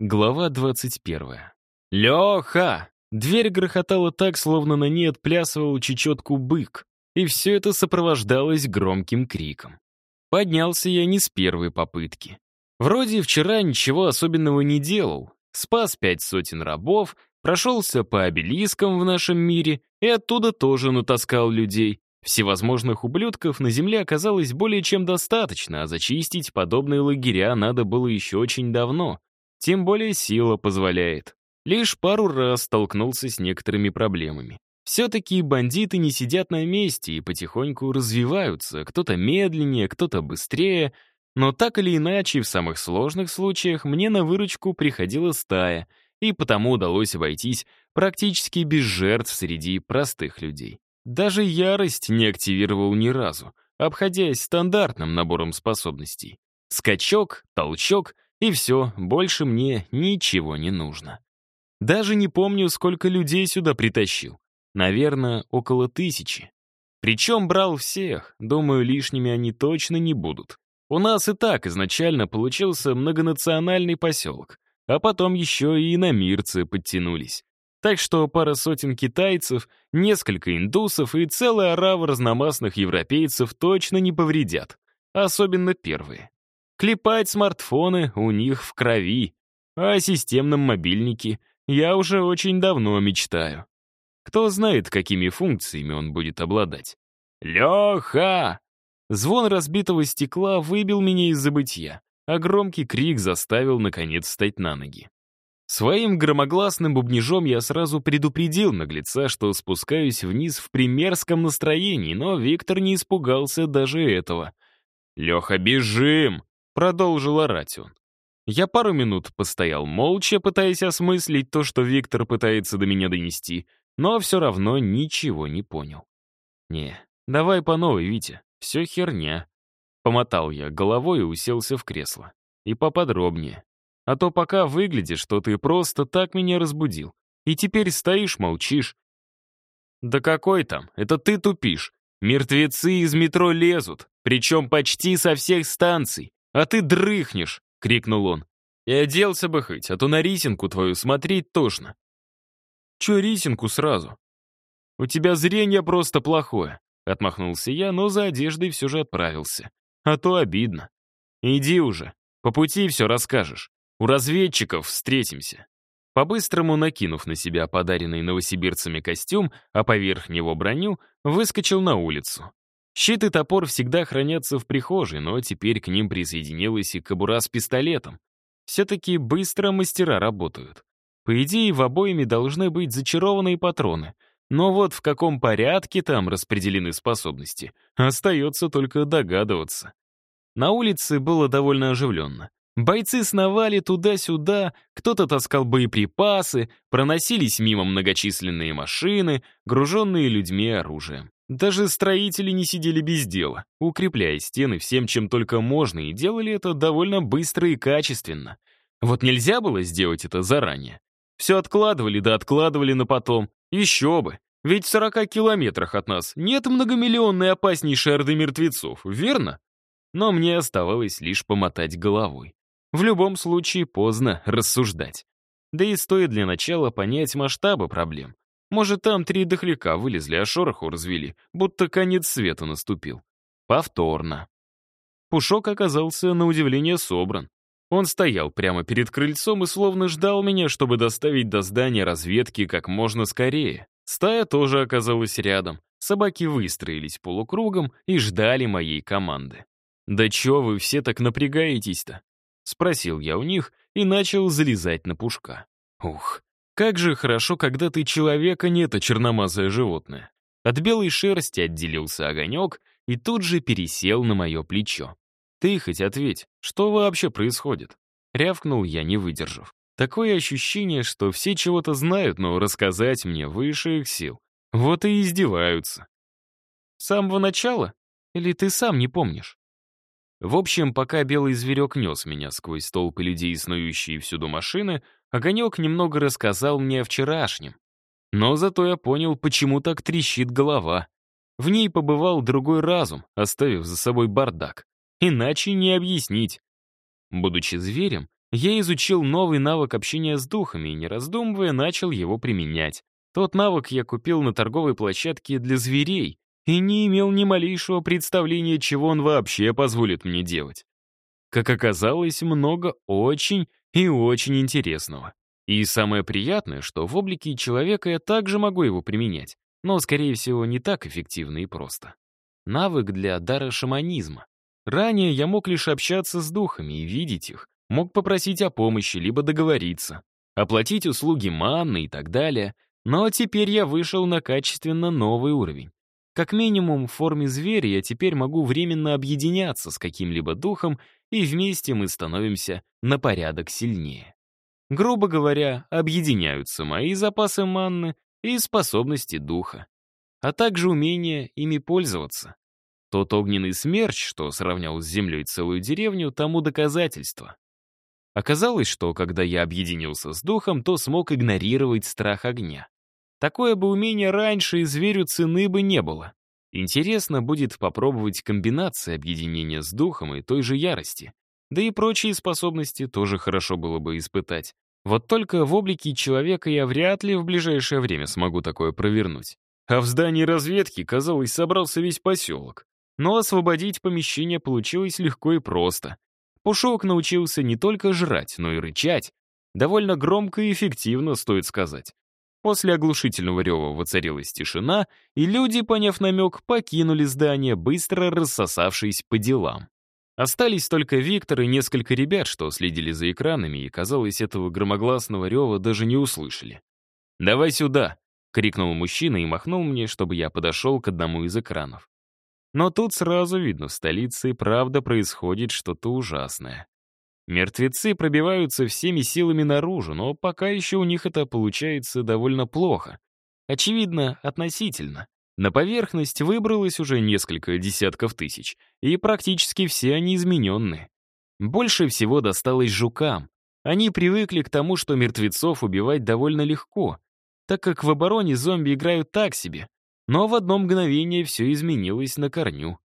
Глава 21. «Леха!» Дверь грохотала так, словно на ней отплясывал чечетку бык, и все это сопровождалось громким криком. Поднялся я не с первой попытки. Вроде вчера ничего особенного не делал, спас пять сотен рабов, прошелся по обелискам в нашем мире и оттуда тоже натаскал людей. Всевозможных ублюдков на земле оказалось более чем достаточно, а зачистить подобные лагеря надо было еще очень давно. Тем более сила позволяет. Лишь пару раз столкнулся с некоторыми проблемами. Все-таки бандиты не сидят на месте и потихоньку развиваются, кто-то медленнее, кто-то быстрее, но так или иначе, в самых сложных случаях мне на выручку приходила стая, и потому удалось обойтись практически без жертв среди простых людей. Даже ярость не активировал ни разу, обходясь стандартным набором способностей. Скачок, толчок — и все, больше мне ничего не нужно. Даже не помню, сколько людей сюда притащил. Наверное, около тысячи. Причем брал всех, думаю, лишними они точно не будут. У нас и так изначально получился многонациональный поселок, а потом еще и иномирцы подтянулись. Так что пара сотен китайцев, несколько индусов и целая орава разномастных европейцев точно не повредят. Особенно первые. Клепать смартфоны у них в крови, а о системном мобильнике я уже очень давно мечтаю. Кто знает, какими функциями он будет обладать. «Леха!» Звон разбитого стекла выбил меня из забытья, а громкий крик заставил, наконец, встать на ноги. Своим громогласным бубнижом я сразу предупредил наглеца, что спускаюсь вниз в примерском настроении, но Виктор не испугался даже этого. «Леха, бежим!» Продолжил орать он. Я пару минут постоял молча, пытаясь осмыслить то, что Виктор пытается до меня донести, но все равно ничего не понял. «Не, давай по новой, Витя, все херня». Помотал я головой и уселся в кресло. И поподробнее. А то пока выглядишь, что ты просто так меня разбудил. И теперь стоишь, молчишь. Да какой там, это ты тупишь. Мертвецы из метро лезут, причем почти со всех станций. «А ты дрыхнешь!» — крикнул он. «И оделся бы хоть, а то на рисинку твою смотреть тошно». «Чё рисинку сразу?» «У тебя зрение просто плохое», — отмахнулся я, но за одеждой все же отправился. «А то обидно. Иди уже, по пути все расскажешь. У разведчиков встретимся». По-быстрому накинув на себя подаренный новосибирцами костюм, а поверх него броню, выскочил на улицу. Щит и топор всегда хранятся в прихожей, но теперь к ним присоединилась и кобура с пистолетом. Все-таки быстро мастера работают. По идее, в обоими должны быть зачарованные патроны. Но вот в каком порядке там распределены способности, остается только догадываться. На улице было довольно оживленно. Бойцы сновали туда-сюда, кто-то таскал боеприпасы, проносились мимо многочисленные машины, груженные людьми и оружием. Даже строители не сидели без дела, укрепляя стены всем, чем только можно, и делали это довольно быстро и качественно. Вот нельзя было сделать это заранее. Все откладывали да откладывали на потом. Еще бы. Ведь в 40 километрах от нас нет многомиллионной опаснейшей орды мертвецов, верно? Но мне оставалось лишь помотать головой. В любом случае поздно рассуждать. Да и стоит для начала понять масштабы проблем. Может, там три дохляка вылезли, а шороху развели, будто конец света наступил. Повторно. Пушок оказался, на удивление, собран. Он стоял прямо перед крыльцом и словно ждал меня, чтобы доставить до здания разведки как можно скорее. Стая тоже оказалась рядом. Собаки выстроились полукругом и ждали моей команды. «Да чё вы все так напрягаетесь-то?» — спросил я у них и начал залезать на пушка. Ух, как же хорошо, когда ты человек, а не это черномазое животное. От белой шерсти отделился огонек и тут же пересел на мое плечо. «Ты хоть ответь, что вообще происходит?» Рявкнул я, не выдержав. Такое ощущение, что все чего-то знают, но рассказать мне выше их сил. Вот и издеваются. С самого начала? Или ты сам не помнишь? В общем, пока белый зверек нес меня сквозь толпы людей, снующие всюду машины, Огонек немного рассказал мне о вчерашнем. Но зато я понял, почему так трещит голова. В ней побывал другой разум, оставив за собой бардак. Иначе не объяснить. Будучи зверем, я изучил новый навык общения с духами и, не раздумывая, начал его применять. Тот навык я купил на торговой площадке для зверей и не имел ни малейшего представления, чего он вообще позволит мне делать. Как оказалось, много очень и очень интересного. И самое приятное, что в облике человека я также могу его применять, но, скорее всего, не так эффективно и просто. Навык для дара шаманизма. Ранее я мог лишь общаться с духами и видеть их, мог попросить о помощи, либо договориться, оплатить услуги манны и так далее, но теперь я вышел на качественно новый уровень. Как минимум, в форме зверя я теперь могу временно объединяться с каким-либо духом, и вместе мы становимся на порядок сильнее. Грубо говоря, объединяются мои запасы манны и способности духа, а также умение ими пользоваться. Тот огненный смерч, что сравнял с землей целую деревню, тому доказательство. Оказалось, что когда я объединился с духом, то смог игнорировать страх огня. Такое бы умение раньше и зверю цены бы не было. Интересно будет попробовать комбинации объединения с духом и той же ярости. Да и прочие способности тоже хорошо было бы испытать. Вот только в облике человека я вряд ли в ближайшее время смогу такое провернуть. А в здании разведки, казалось, собрался весь поселок. Но освободить помещение получилось легко и просто. Пушок научился не только жрать, но и рычать. Довольно громко и эффективно, стоит сказать. После оглушительного рева воцарилась тишина, и люди, поняв намек, покинули здание, быстро рассосавшись по делам. Остались только Виктор и несколько ребят, что следили за экранами, и, казалось, этого громогласного рева даже не услышали. «Давай сюда!» — крикнул мужчина и махнул мне, чтобы я подошел к одному из экранов. Но тут сразу видно, в столице правда происходит что-то ужасное. Мертвецы пробиваются всеми силами наружу, но пока еще у них это получается довольно плохо. Очевидно, относительно. На поверхность выбралось уже несколько десятков тысяч, и практически все они измененные. Больше всего досталось жукам. Они привыкли к тому, что мертвецов убивать довольно легко, так как в обороне зомби играют так себе, но в одно мгновение все изменилось на корню.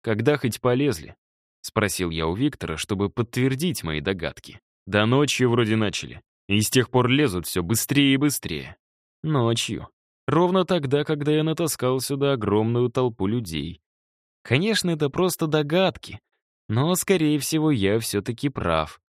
Когда хоть полезли? Спросил я у Виктора, чтобы подтвердить мои догадки. Да ночью вроде начали. И с тех пор лезут все быстрее и быстрее. Ночью. Ровно тогда, когда я натаскал сюда огромную толпу людей. Конечно, это просто догадки, но, скорее всего, я все-таки прав.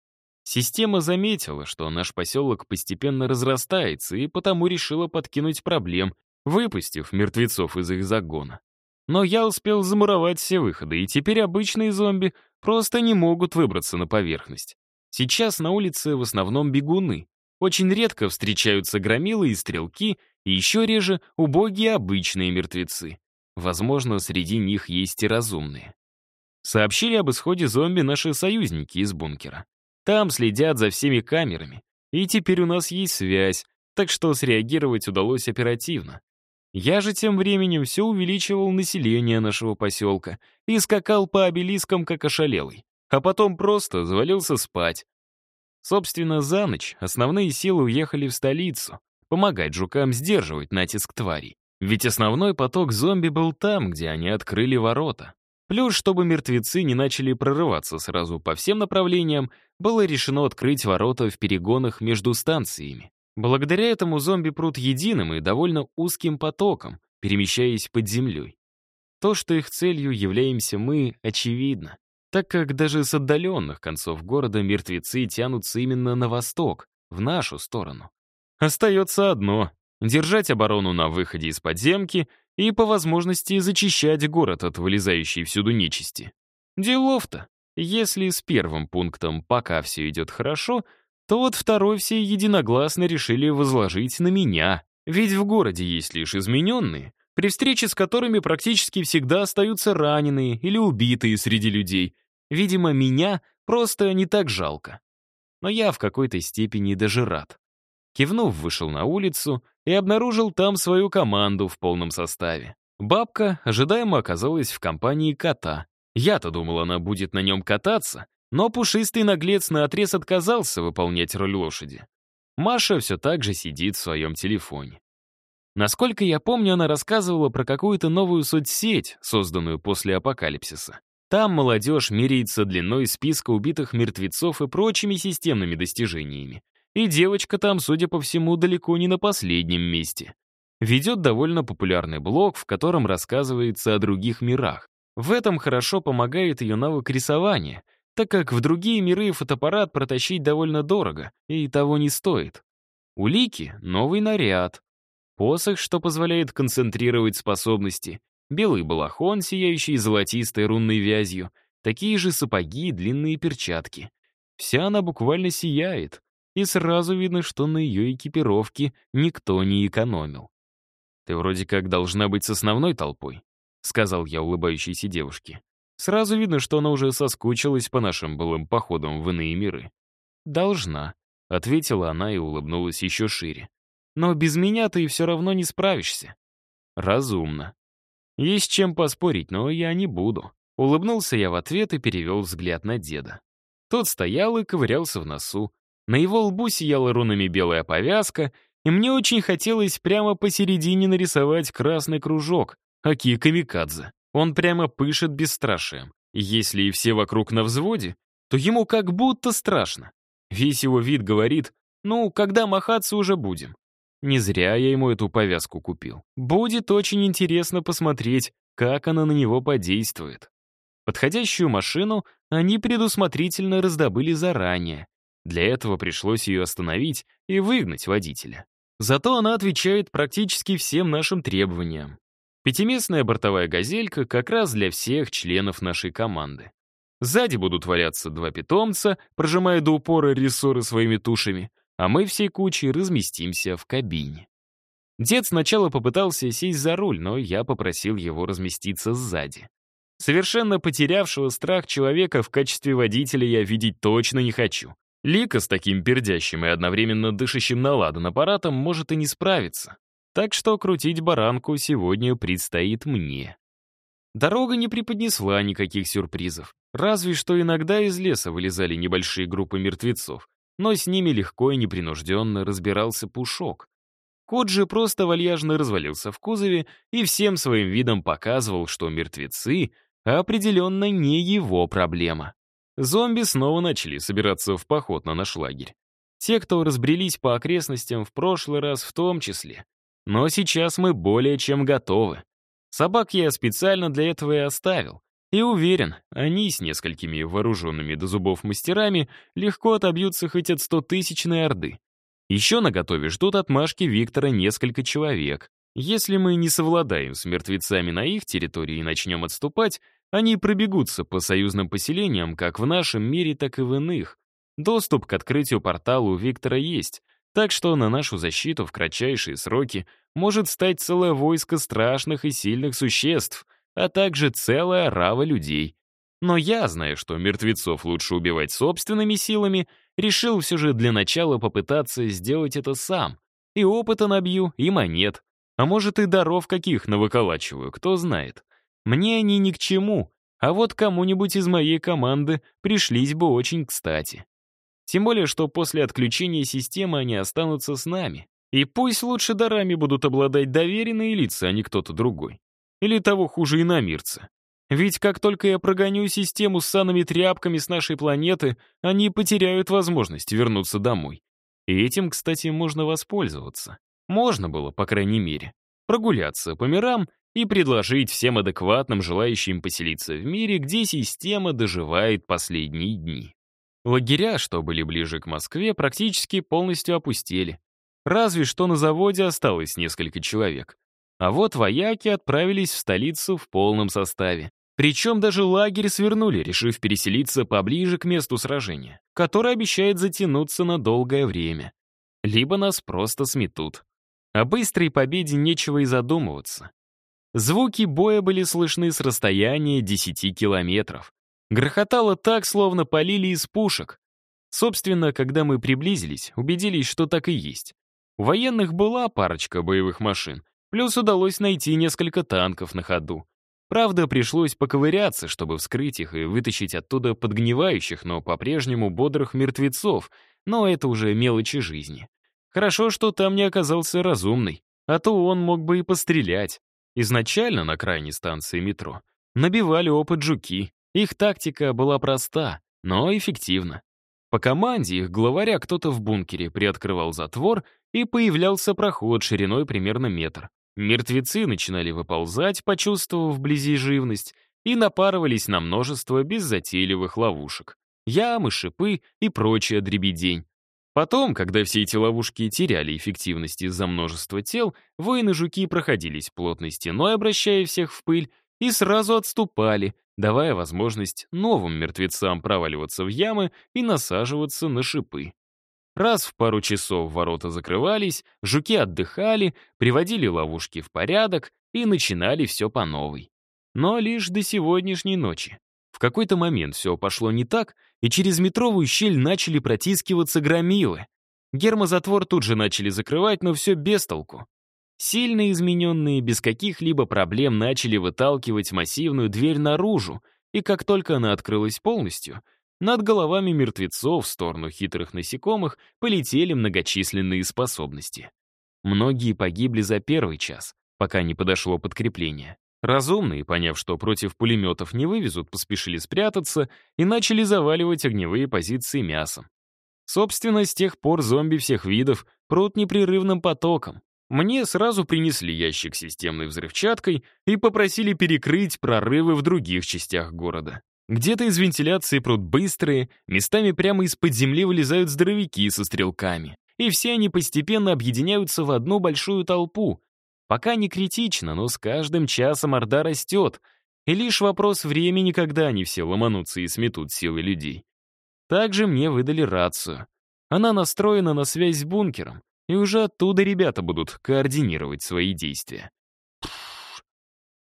Система заметила, что наш поселок постепенно разрастается, и потому решила подкинуть проблем, выпустив мертвецов из их загона. Но я успел замуровать все выходы, и теперь обычные зомби просто не могут выбраться на поверхность. Сейчас на улице в основном бегуны. Очень редко встречаются громилы и стрелки, и еще реже убогие обычные мертвецы. Возможно, среди них есть и разумные. Сообщили об исходе зомби наши союзники из бункера. Там следят за всеми камерами, и теперь у нас есть связь, так что среагировать удалось оперативно. Я же тем временем все увеличивал население нашего поселка и скакал по обелискам, как ошалелый, а потом просто завалился спать. Собственно, за ночь основные силы уехали в столицу, помогать жукам сдерживать натиск тварей. Ведь основной поток зомби был там, где они открыли ворота. Плюс, чтобы мертвецы не начали прорываться сразу по всем направлениям, было решено открыть ворота в перегонах между станциями. Благодаря этому зомби прут единым и довольно узким потоком, перемещаясь под землей. То, что их целью являемся мы, очевидно, так как даже с отдаленных концов города мертвецы тянутся именно на восток, в нашу сторону. Остается одно — держать оборону на выходе из подземки и, по возможности, зачищать город от вылезающей всюду нечисти. Делов-то. Если с первым пунктом пока все идет хорошо — то вот второй все единогласно решили возложить на меня. Ведь в городе есть лишь измененные, при встрече с которыми практически всегда остаются раненые или убитые среди людей. Видимо, меня просто не так жалко. Но я в какой-то степени даже рад. Кивнув, вышел на улицу и обнаружил там свою команду в полном составе. Бабка ожидаемо оказалась в компании кота. Я-то думал, она будет на нем кататься, но пушистый наглец наотрез отказался выполнять роль лошади. Маша все так же сидит в своем телефоне. Насколько я помню, она рассказывала про какую-то новую соцсеть, созданную после апокалипсиса. Там молодежь меряется длиной списка убитых мертвецов и прочими системными достижениями. И девочка там, судя по всему, далеко не на последнем месте. Ведет довольно популярный блог, в котором рассказывается о других мирах. В этом хорошо помогает ее навык рисования, так как в другие миры фотоаппарат протащить довольно дорого и того не стоит. Улики — новый наряд. Посох, что позволяет концентрировать способности, белый балахон, сияющий золотистой рунной вязью, такие же сапоги и длинные перчатки. Вся она буквально сияет, и сразу видно, что на ее экипировке никто не экономил. «Ты вроде как должна быть с основной толпой», — сказал я улыбающейся девушке. Сразу видно, что она уже соскучилась по нашим былым походам в иные миры. «Должна», — ответила она и улыбнулась еще шире. «Но без меня ты все равно не справишься». «Разумно», есть чем поспорить, но я не буду. Улыбнулся я в ответ и перевел взгляд на деда. Тот стоял и ковырялся в носу. На его лбу сияла рунами белая повязка, и мне очень хотелось прямо посередине нарисовать красный кружок, аки камикадзе. Он прямо пышет бесстрашием. Если и все вокруг на взводе, то ему как будто страшно. Весь его вид говорит, ну, когда махаться уже будем. Не зря я ему эту повязку купил. Будет очень интересно посмотреть, как она на него подействует. Подходящую машину они предусмотрительно раздобыли заранее. Для этого пришлось ее остановить и выгнать водителя. Зато она отвечает практически всем нашим требованиям. Пятиместная бортовая «Газелька» как раз для всех членов нашей команды. Сзади будут валяться два питомца, прожимая до упора рессоры своими тушами — а мы всей кучей разместимся в кабине. Дед сначала попытался сесть за руль, но я попросил его разместиться сзади. Совершенно потерявшего страх человека в качестве водителя я видеть точно не хочу. Лика с таким пердящим и одновременно дышащим наладан аппаратом может и не справиться. Так что крутить баранку сегодня предстоит мне. Дорога не преподнесла никаких сюрпризов. Разве что иногда из леса вылезали небольшие группы мертвецов, но с ними легко и непринужденно разбирался Пушок. Кот же просто вальяжно развалился в кузове и всем своим видом показывал, что мертвецы определенно не его проблема. Зомби снова начали собираться в поход на наш лагерь. Те, кто разбрелись по окрестностям в прошлый раз в том числе. Но сейчас мы более чем готовы. Собак я специально для этого и оставил. И уверен, они с несколькими вооруженными до зубов мастерами легко отобьются хоть от стотысячной орды. Еще на готове ждут отмашки Виктора несколько человек. Если мы не совладаем с мертвецами на их территории и начнем отступать, они пробегутся по союзным поселениям как в нашем мире, так и в иных. Доступ к открытию портала у Виктора есть, так что на нашу защиту в кратчайшие сроки может стать целое войско страшных и сильных существ — а также целая рава людей. Но я, зная, что мертвецов лучше убивать собственными силами, решил все же для начала попытаться сделать это сам. И опыта набью, и монет. А может, и даров каких навыколачиваю, кто знает. Мне они ни к чему, а вот кому-нибудь из моей команды пришлись бы очень кстати. Тем более, что после отключения системы они останутся с нами. И пусть лучше дарами будут обладать доверенные лица, а не кто-то другой. Или того хуже иномирца. Ведь как только я прогоню систему с санными тряпками с нашей планеты, они потеряют возможность вернуться домой. И этим, кстати, можно воспользоваться. Можно было, по крайней мере, прогуляться по мирам и предложить всем адекватным желающим поселиться в мире, где система доживает последние дни. Лагеря, что были ближе к Москве, практически полностью опустели. Разве что на заводе осталось несколько человек. А вот вояки отправились в столицу в полном составе. Причем даже лагерь свернули, решив переселиться поближе к месту сражения, которое обещает затянуться на долгое время. Либо нас просто сметут. О быстрой победе нечего и задумываться. Звуки боя были слышны с расстояния 10 километров. Грохотало так, словно полили из пушек. Собственно, когда мы приблизились, убедились, что так и есть. У военных была парочка боевых машин, Плюс удалось найти несколько танков на ходу. Правда, пришлось поковыряться, чтобы вскрыть их и вытащить оттуда подгнивающих, но по-прежнему бодрых мертвецов, но это уже мелочи жизни. Хорошо, что там не оказался разумный, а то он мог бы и пострелять. Изначально на крайней станции метро набивали опыт жуки, Их тактика была проста, но эффективна. По команде их главаря кто-то в бункере приоткрывал затвор, и появлялся проход шириной примерно метр. Мертвецы начинали выползать, почувствовав вблизи живность, и напарывались на множество беззатейливых ловушек. Ямы, шипы и прочая дребедень. Потом, когда все эти ловушки теряли эффективность из-за множества тел, воины-жуки проходились плотной стеной, обращая всех в пыль, и сразу отступали, давая возможность новым мертвецам проваливаться в ямы и насаживаться на шипы. Раз в пару часов ворота закрывались, жуки отдыхали, приводили ловушки в порядок и начинали все по новой. Но лишь до сегодняшней ночи. В какой-то момент все пошло не так, и через метровую щель начали протискиваться громилы. Гермозатвор тут же начали закрывать, но все без толку. Сильно измененные, без каких-либо проблем начали выталкивать массивную дверь наружу, и как только она открылась полностью, над головами мертвецов в сторону хитрых насекомых полетели многочисленные способности. Многие погибли за первый час, пока не подошло подкрепление. Разумные, поняв, что против пулеметов не вывезут, поспешили спрятаться и начали заваливать огневые позиции мясом. Собственно, с тех пор зомби всех видов прут непрерывным потоком. Мне сразу принесли ящик с системной взрывчаткой и попросили перекрыть прорывы в других частях города. Где-то из вентиляции прут быстрые, местами прямо из-под земли вылезают здоровяки со стрелками. И все они постепенно объединяются в одну большую толпу, Пока не критично, но с каждым часом Орда растет, и лишь вопрос времени, когда они все ломанутся и сметут силы людей. Также мне выдали рацию. Она настроена на связь с бункером, и уже оттуда ребята будут координировать свои действия.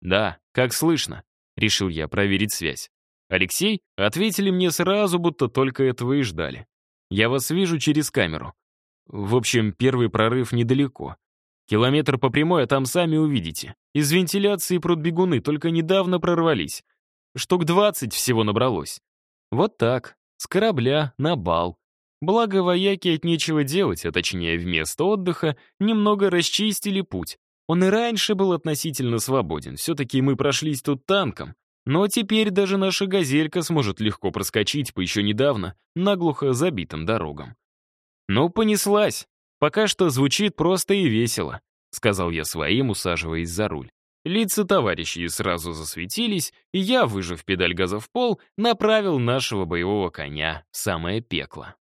«Да, как слышно», — решил я проверить связь. «Алексей?» — ответили мне сразу, будто только этого и ждали. «Я вас вижу через камеру. В общем, первый прорыв недалеко. Километр по прямой, а там сами увидите. Из вентиляции прут бегуны только недавно прорвались. Штук 20 всего набралось. Вот так, с корабля на бал. Благо вояки от нечего делать, а точнее вместо отдыха, немного расчистили путь. Он и раньше был относительно свободен, все-таки мы прошлись тут танком. Но теперь даже наша «Газелька» сможет легко проскочить по еще недавно наглухо забитым дорогам. Ну, понеслась. «Пока что звучит просто и весело», — сказал я своим, усаживаясь за руль. Лица товарищей сразу засветились, и я, выжав педаль газа в пол, направил нашего боевого коня в самое пекло.